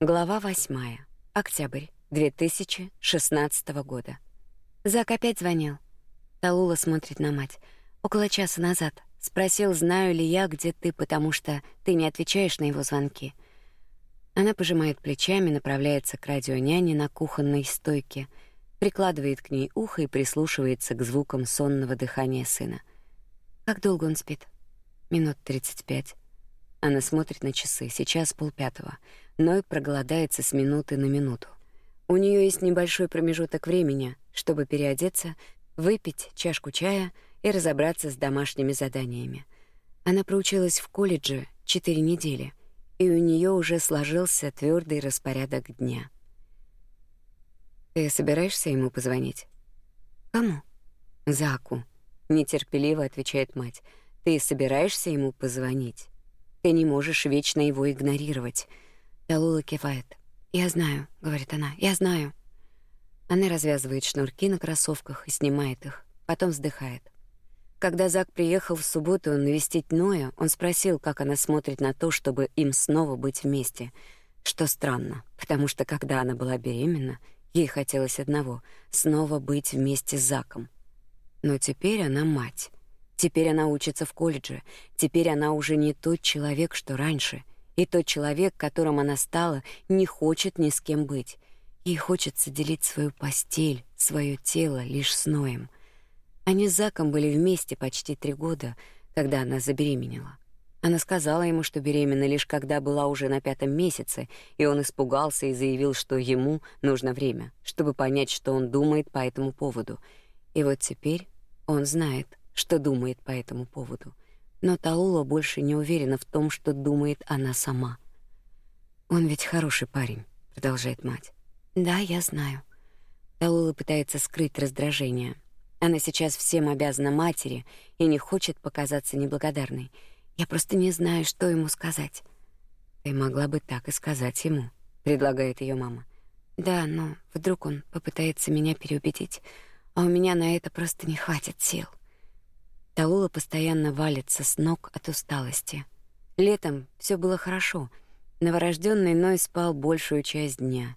Глава 8. Октябрь 2016 года. Зак опять звонил. Талула смотрит на мать. Около часа назад. Спросил, знаю ли я, где ты, потому что ты не отвечаешь на его звонки. Она пожимает плечами, направляется к радионяне на кухонной стойке, прикладывает к ней ухо и прислушивается к звукам сонного дыхания сына. Как долго он спит? Минут тридцать пять. Она смотрит на часы. Сейчас полпятого. Ной проголодается с минуты на минуту. У нее есть небольшой промежуток времени, чтобы переодеться, выпить чашку чая и разобраться с домашними заданиями. Она проучилась в колледже четыре недели, и у нее уже сложился твердый распорядок дня. Ты собираешься ему позвонить? Кому? Заку. Нетерпеливо отвечает мать. Ты собираешься ему позвонить? Ты не можешь вечно его игнорировать. Талула кивает. Я знаю, говорит она. Я знаю. Она развязывает шнурки на кроссовках и снимает их, потом вздыхает. Когда Зак приехал в субботу навестить Ноя, он спросил, как она смотрит на то, чтобы им снова быть вместе. Что странно, потому что когда она была беременна, ей хотелось одного снова быть вместе с Заком. Но теперь она мать. Теперь она учится в колледже. Теперь она уже не тот человек, что раньше. И тот человек, которым она стала, не хочет ни с кем быть. Ей хочется делить свою постель, свое тело лишь с Ноем. Они с Заком были вместе почти три года, когда она забеременела. Она сказала ему, что беременна лишь когда была уже на пятом месяце, и он испугался и заявил, что ему нужно время, чтобы понять, что он думает по этому поводу. И вот теперь он знает, что думает по этому поводу. Но Таула больше не уверена в том, что думает она сама. Он ведь хороший парень, продолжает мать. Да, я знаю. Таула пытается скрыть раздражение. Она сейчас всем обязана матери и не хочет показаться неблагодарной. Я просто не знаю, что ему сказать. Ты могла бы так и сказать ему, предлагает ее мама. Да, но вдруг он попытается меня переубедить, а у меня на это просто не хватит сил. Таула постоянно валится с ног от усталости. Летом все было хорошо. Новорожденный Ной спал большую часть дня,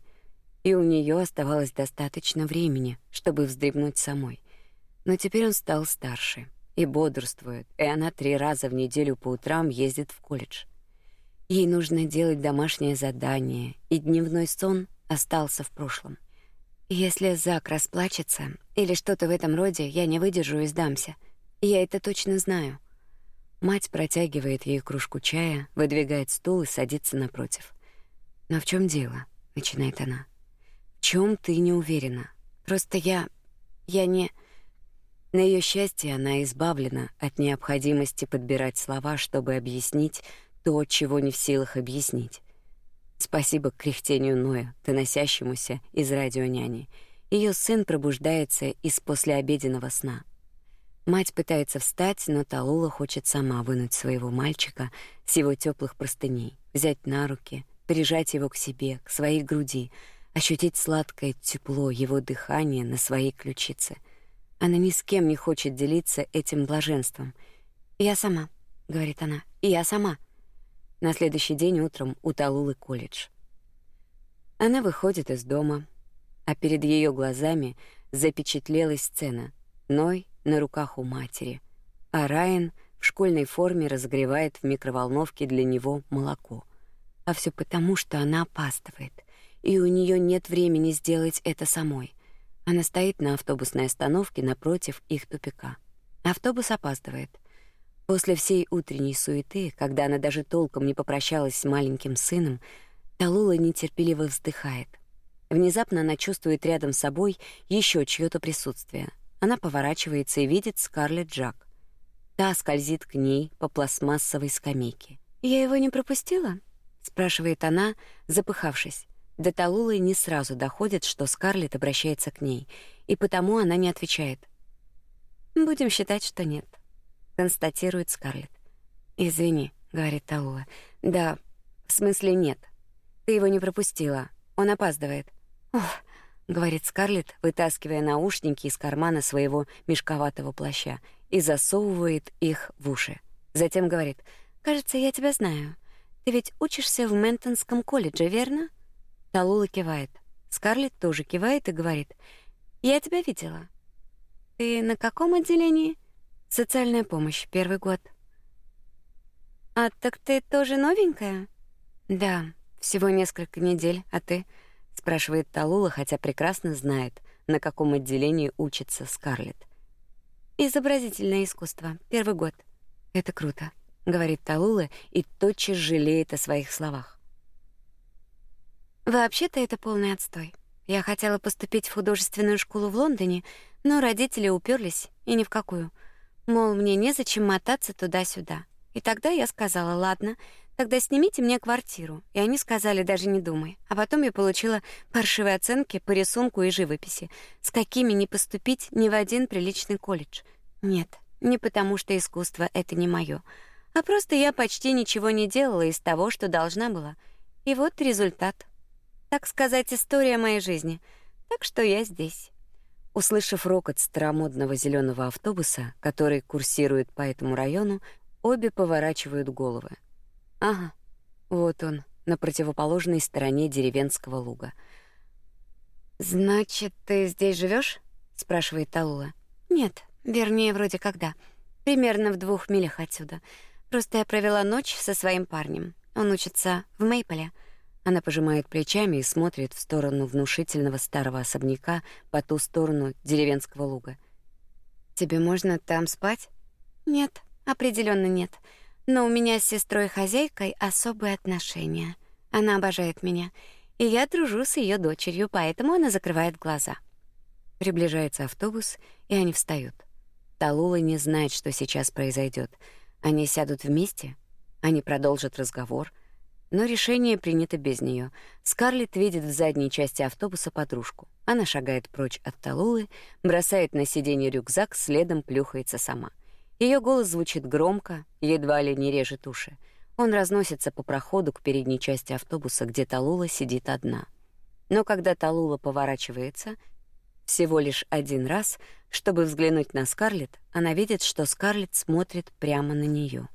и у нее оставалось достаточно времени, чтобы вздремнуть самой. Но теперь он стал старше и бодрствует, и она три раза в неделю по утрам ездит в колледж. Ей нужно делать домашнее задание, и дневной сон остался в прошлом. Если Зак расплачется или что-то в этом роде, я не выдержу и сдамся. Я это точно знаю. Мать протягивает ей кружку чая, выдвигает стул и садится напротив. "Но в чем дело?" начинает она. "В чем ты не уверена? Просто я я не на ее счастье она избавлена от необходимости подбирать слова, чтобы объяснить то, чего не в силах объяснить. Спасибо к кряхтению Ноя, доносящемуся из радионяни. Ее сын пробуждается из послеобеденного сна. Мать пытается встать, но Талула хочет сама вынуть своего мальчика с его теплых простыней, взять на руки, прижать его к себе, к своей груди, ощутить сладкое тепло его дыхания на своей ключице — она ни с кем не хочет делиться этим блаженством. «Я сама», — говорит она, — «я сама». На следующий день утром у Талулы колледж. Она выходит из дома, а перед ее глазами запечатлелась сцена. Ной на руках у матери, а Райан в школьной форме разогревает в микроволновке для него молоко. А все потому, что она опаздывает, и у нее нет времени сделать это самой — она стоит на автобусной остановке напротив их тупика. Автобус опаздывает. После всей утренней суеты, когда она даже толком не попрощалась с маленьким сыном, Талула нетерпеливо вздыхает. Внезапно она чувствует рядом с собой еще чьё-то присутствие. Она поворачивается и видит Скарлетт Джак. Та скользит к ней по пластмассовой скамейке. «Я его не пропустила?» — спрашивает она, запыхавшись. До Талулы не сразу доходит, что Скарлетт обращается к ней, и потому она не отвечает. Будем считать, что нет, констатирует Скарлетт. Извини, говорит Талула. Да, в смысле нет. Ты его не пропустила. Он опаздывает. Ох, говорит Скарлетт, вытаскивая наушники из кармана своего мешковатого плаща и засовывает их в уши. Затем говорит: "Кажется, я тебя знаю. Ты ведь учишься в Ментонском колледже, верно?" Талула кивает. Скарлетт тоже кивает и говорит: "Я тебя видела. Ты на каком отделении? Социальная помощь, первый год". А так ты тоже новенькая? Да, всего несколько недель, а ты? Спрашивает Талула, хотя прекрасно знает, на каком отделении учится Скарлетт. Изобразительное искусство, первый год. Это круто, говорит Талула и тотчас жалеет о своих словах. Вообще-то это полный отстой. Я хотела поступить в художественную школу в Лондоне, но родители уперлись и ни в какую. Мол, мне незачем мотаться туда-сюда. И тогда я сказала: "Ладно, тогда снимите мне квартиру". И они сказали: "Даже не думай". А потом я получила паршивые оценки по рисунку и живописи, с какими не поступить ни в один приличный колледж. Нет, не потому что искусство это не моё, а просто я почти ничего не делала из того, что должна была. И вот результат так сказать, история моей жизни. Так что я здесь. Услышав рокот старомодного зеленого автобуса, который курсирует по этому району, обе поворачивают головы. Ага. Вот он, на противоположной стороне деревенского луга. Значит, ты здесь живешь? спрашивает Талула. Нет, вернее, вроде когда. Примерно в двух милях отсюда. Просто я провела ночь со своим парнем. Он учится в Мейполе. Она пожимает плечами и смотрит в сторону внушительного старого особняка по ту сторону деревенского луга. Тебе можно там спать? Нет, определенно нет. Но у меня с сестрой-хозяйкой особые отношения. Она обожает меня, и я дружу с ее дочерью, поэтому она закрывает глаза. Приближается автобус, и они встают. Талула не знает, что сейчас произойдет. Они сядут вместе, они продолжат разговор — но решение принято без нее. Скарлетт видит в задней части автобуса подружку. Она шагает прочь от Талулы, бросает на сиденье рюкзак, следом плюхается сама. Ее голос звучит громко, едва ли не режет уши. Он разносится по проходу к передней части автобуса, где Талула сидит одна. Но когда Талула поворачивается, всего лишь один раз, чтобы взглянуть на Скарлетт, она видит, что Скарлетт смотрит прямо на нее.